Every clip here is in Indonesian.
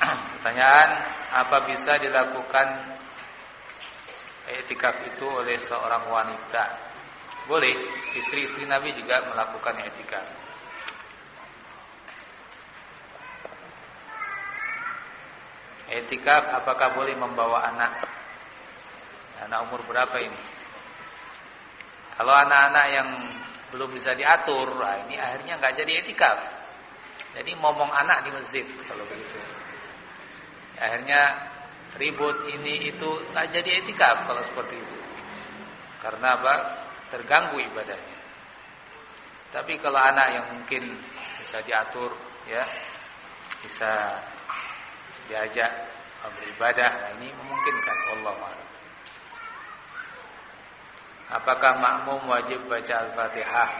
Pertanyaan, apa bisa dilakukan etikaf itu oleh seorang wanita? Boleh, istri-istri Nabi juga melakukan etikaf. Etikaf apakah boleh membawa anak? Anak umur berapa ini? Kalau anak-anak yang belum bisa diatur, nah ini akhirnya nggak jadi etikaf. Jadi ngomong anak di masjid kalau begitu. Akhirnya ribut ini itu nggak jadi etikaf kalau seperti itu. Karena apa? Terganggu ibadahnya. Tapi kalau anak yang mungkin bisa diatur, ya, bisa diajak beribadah, nah ini memungkinkan Allah Apakah makmum wajib baca Al-Fatihah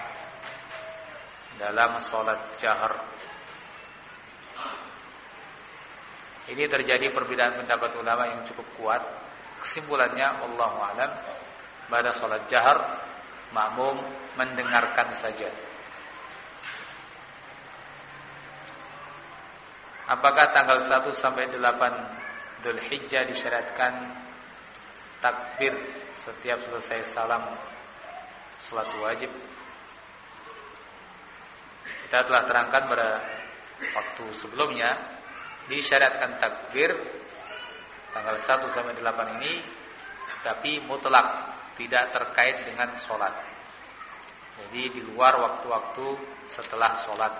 dalam sholat jahar? Ini terjadi perbedaan pendapat ulama yang cukup kuat. Kesimpulannya Allah alam pada sholat jahar makmum mendengarkan saja. Apakah tanggal 1 sampai 8 Dhul Hijjah disyariatkan takbir setiap selesai salam salat wajib? Kita telah terangkan pada waktu sebelumnya disyariatkan takbir tanggal 1 sampai 8 ini tapi mutlak tidak terkait dengan sholat. Jadi di luar waktu-waktu setelah sholat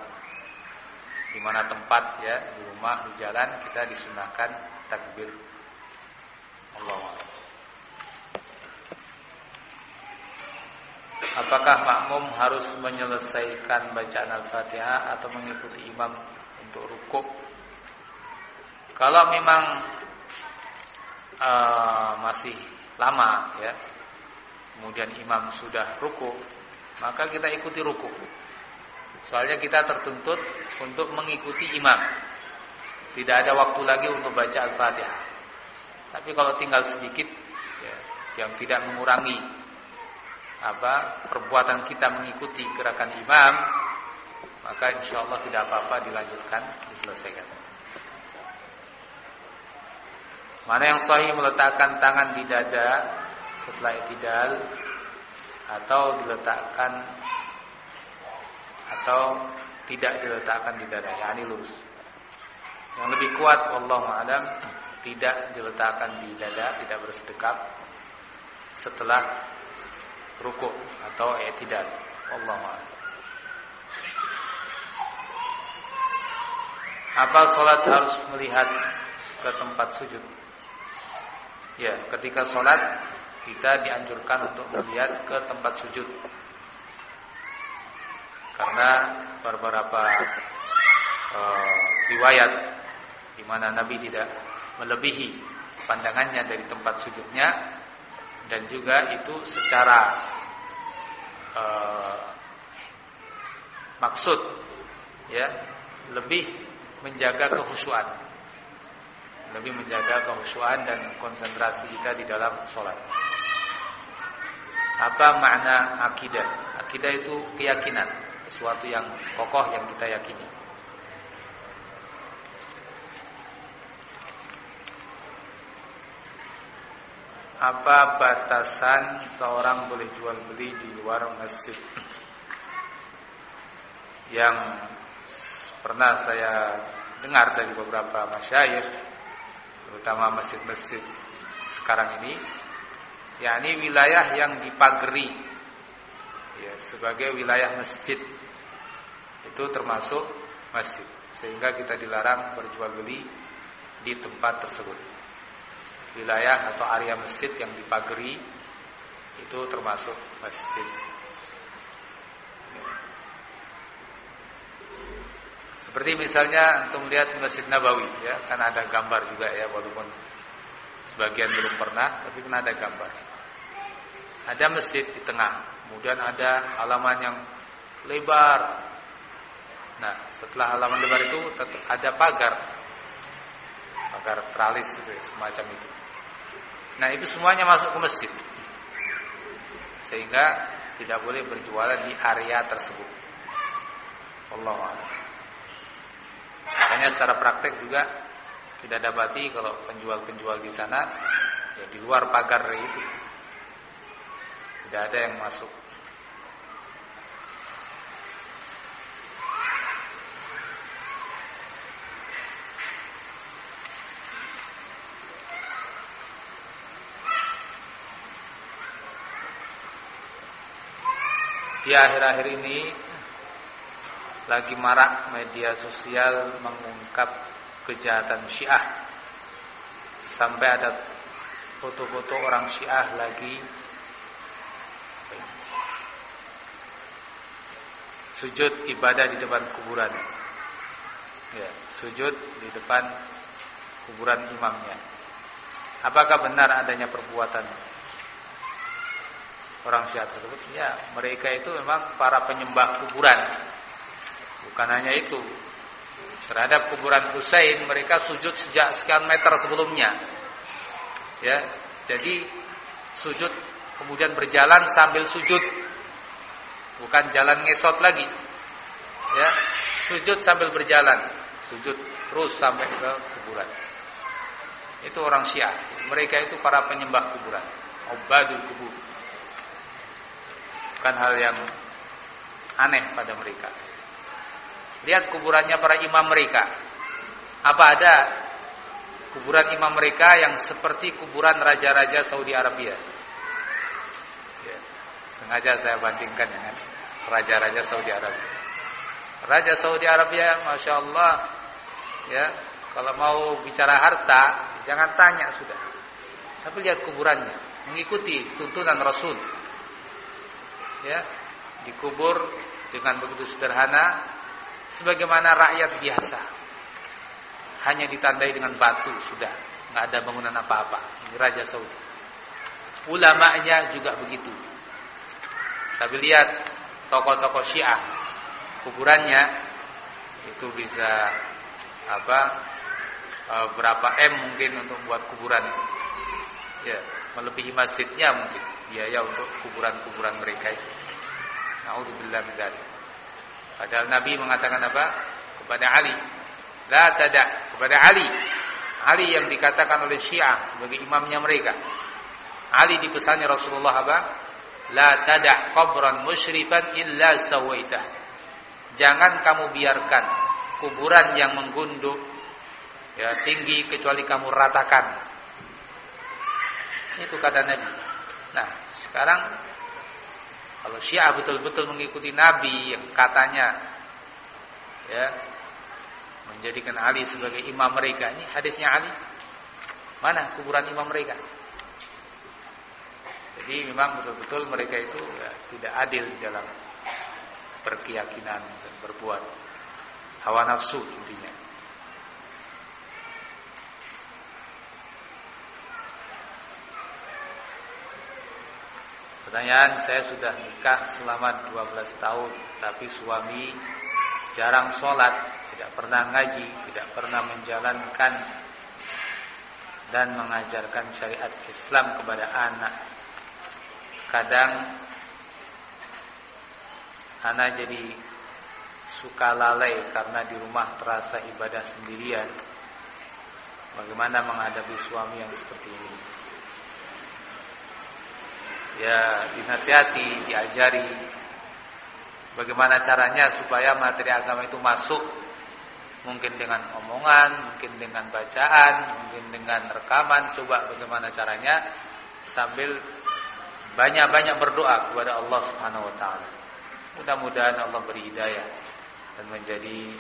di mana tempat ya di rumah di jalan kita disunahkan takbir Allah Apakah makmum harus menyelesaikan bacaan Al-Fatihah atau mengikuti imam untuk rukuk? Kalau memang uh, masih lama ya, kemudian imam sudah rukuk, maka kita ikuti rukuk. Soalnya kita tertuntut untuk mengikuti imam. Tidak ada waktu lagi untuk baca Al-Fatihah. Tapi kalau tinggal sedikit ya, yang tidak mengurangi apa perbuatan kita mengikuti gerakan imam, maka insya Allah tidak apa-apa dilanjutkan, diselesaikan. Mana yang sahih meletakkan tangan di dada setelah itidal atau diletakkan atau tidak diletakkan di dada, yakni lurus. Yang lebih kuat Allah alam tidak diletakkan di dada, tidak bersedekap setelah rukuk atau i'tidal. Allah alam. Apa sholat harus melihat ke tempat sujud? Ya, ketika sholat kita dianjurkan untuk melihat ke tempat sujud. Karena beberapa uh, riwayat di mana Nabi tidak melebihi pandangannya dari tempat sujudnya dan juga itu secara uh, maksud ya lebih menjaga kehusuan lebih menjaga kehusuan dan konsentrasi kita di dalam sholat apa makna akidah akidah itu keyakinan sesuatu yang kokoh yang kita yakini. Apa batasan seorang boleh jual beli di luar masjid? Yang pernah saya dengar dari beberapa masyayikh terutama masjid-masjid sekarang ini yakni wilayah yang dipageri ya sebagai wilayah masjid. Itu termasuk masjid sehingga kita dilarang berjual beli di tempat tersebut. Wilayah atau area masjid yang dipagari itu termasuk masjid seperti misalnya untuk melihat masjid Nabawi ya kan ada gambar juga ya walaupun sebagian belum pernah tapi kan ada gambar ada masjid di tengah kemudian ada halaman yang lebar Nah, setelah halaman lebar itu tetap ada pagar. Pagar teralis itu ya, semacam itu. Nah, itu semuanya masuk ke masjid. Sehingga tidak boleh berjualan di area tersebut. Allah Makanya secara praktek juga kita dapati kalau penjual-penjual di sana ya di luar pagar itu tidak ada yang masuk. Di akhir-akhir ini lagi marak media sosial mengungkap kejahatan Syiah. Sampai ada foto-foto orang Syiah lagi sujud ibadah di depan kuburan. Ya, sujud di depan kuburan imamnya. Apakah benar adanya perbuatan orang Syiah tersebut? Ya, mereka itu memang para penyembah kuburan. Bukan hanya itu, terhadap kuburan Husain mereka sujud sejak sekian meter sebelumnya. Ya, jadi sujud kemudian berjalan sambil sujud. Bukan jalan ngesot lagi. Ya, sujud sambil berjalan, sujud terus sampai ke kuburan. Itu orang Syiah. Mereka itu para penyembah kuburan, ubadul kubur. Bukan hal yang aneh pada mereka. Lihat kuburannya para imam mereka. Apa ada kuburan imam mereka yang seperti kuburan raja-raja Saudi Arabia? Ya, sengaja saya bandingkan dengan raja-raja Saudi Arabia. Raja Saudi Arabia, masya Allah, ya kalau mau bicara harta, jangan tanya sudah. Tapi lihat kuburannya, mengikuti tuntunan Rasul. Ya, dikubur dengan begitu sederhana, sebagaimana rakyat biasa. Hanya ditandai dengan batu sudah, nggak ada bangunan apa-apa. Ini Raja Saudi. Ulamanya juga begitu. Tapi lihat tokoh-tokoh Syiah, kuburannya itu bisa apa e, berapa m mungkin untuk buat kuburan ya melebihi masjidnya mungkin biaya untuk kuburan-kuburan mereka itu. Nauzubillah min Padahal Nabi mengatakan apa? Kepada Ali. La tada kepada Ali. Ali yang dikatakan oleh Syiah sebagai imamnya mereka. Ali dipesannya Rasulullah apa? La tada qabran musyrifan illa sawaitah. Jangan kamu biarkan kuburan yang menggunduk ya tinggi kecuali kamu ratakan. Itu kata Nabi. Nah, sekarang kalau Syiah betul-betul mengikuti Nabi yang katanya ya menjadikan Ali sebagai imam mereka, ini hadisnya Ali. Mana kuburan imam mereka? Jadi memang betul-betul mereka itu ya, tidak adil dalam berkeyakinan dan berbuat hawa nafsu intinya. Pertanyaan, saya sudah nikah selama 12 tahun, tapi suami jarang sholat, tidak pernah ngaji, tidak pernah menjalankan dan mengajarkan syariat Islam kepada anak. Kadang anak jadi suka lalai karena di rumah terasa ibadah sendirian. Bagaimana menghadapi suami yang seperti ini? Ya dinasihati, diajari bagaimana caranya supaya materi agama itu masuk mungkin dengan omongan, mungkin dengan bacaan, mungkin dengan rekaman, coba bagaimana caranya sambil banyak-banyak berdoa kepada Allah Subhanahu wa taala. Mudah-mudahan Allah beri hidayah dan menjadi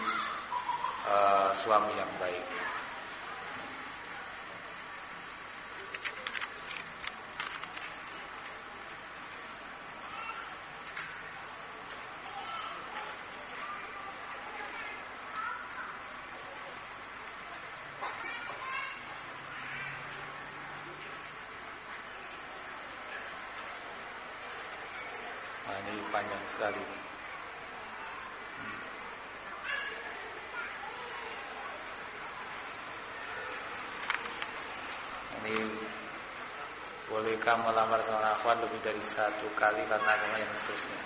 uh, suami yang baik. Panjang sekali. Ini bolehkah melamar seorang akhwat lebih dari satu kali karena agama yang seterusnya?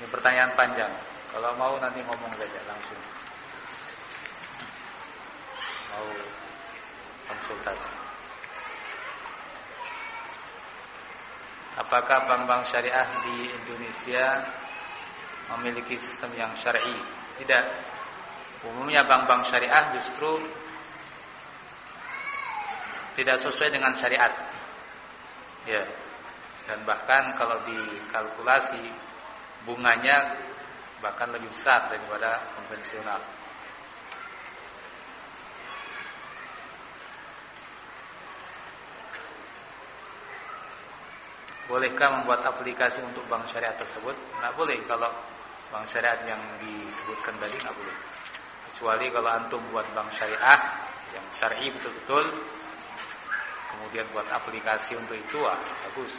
Ini pertanyaan panjang. Kalau mau nanti ngomong saja langsung. Mau konsultasi. Apakah bank-bank syariah di Indonesia memiliki sistem yang syar'i? Tidak. Umumnya bank-bank syariah justru tidak sesuai dengan syariat. Ya. Dan bahkan kalau dikalkulasi bunganya bahkan lebih besar daripada konvensional. Bolehkah membuat aplikasi untuk bank syariah tersebut? Nggak boleh kalau bank syariah yang disebutkan tadi nggak boleh. Kecuali kalau antum buat bank syariah yang syar'i betul-betul, kemudian buat aplikasi untuk itu, ah, bagus.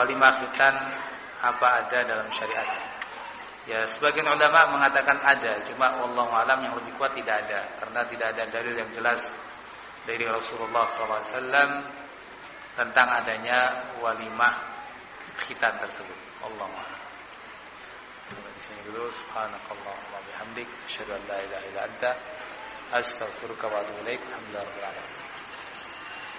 Walimah khitan apa ada dalam syariat? Ya, sebagian ulama mengatakan ada, cuma Allah alam yang lebih kuat tidak ada, karena tidak ada dalil yang jelas dari Rasulullah SAW tentang adanya walimah khitan tersebut. Allah alam. Sampai di sini dulu. Bihamdik, asyhadu an la ilaha illa anta, astaghfiruka wa atubu ilaik. Alhamdulillah